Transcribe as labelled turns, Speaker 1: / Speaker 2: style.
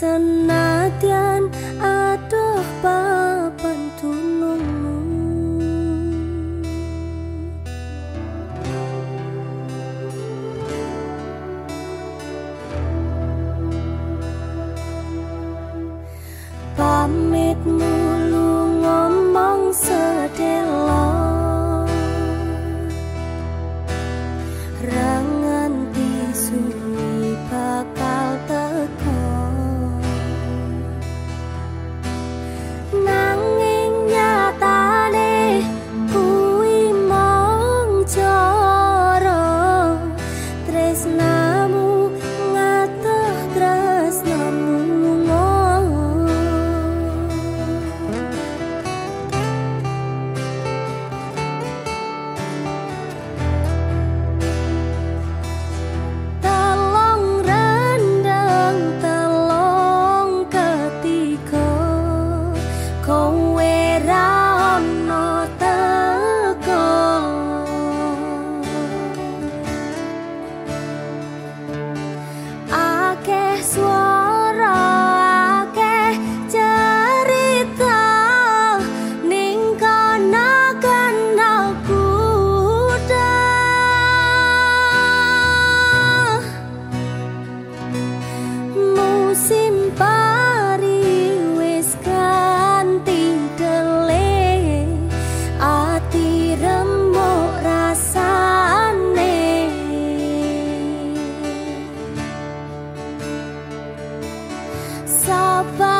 Speaker 1: senatian aduh papan tunungmu pamitmu lu ngomong se about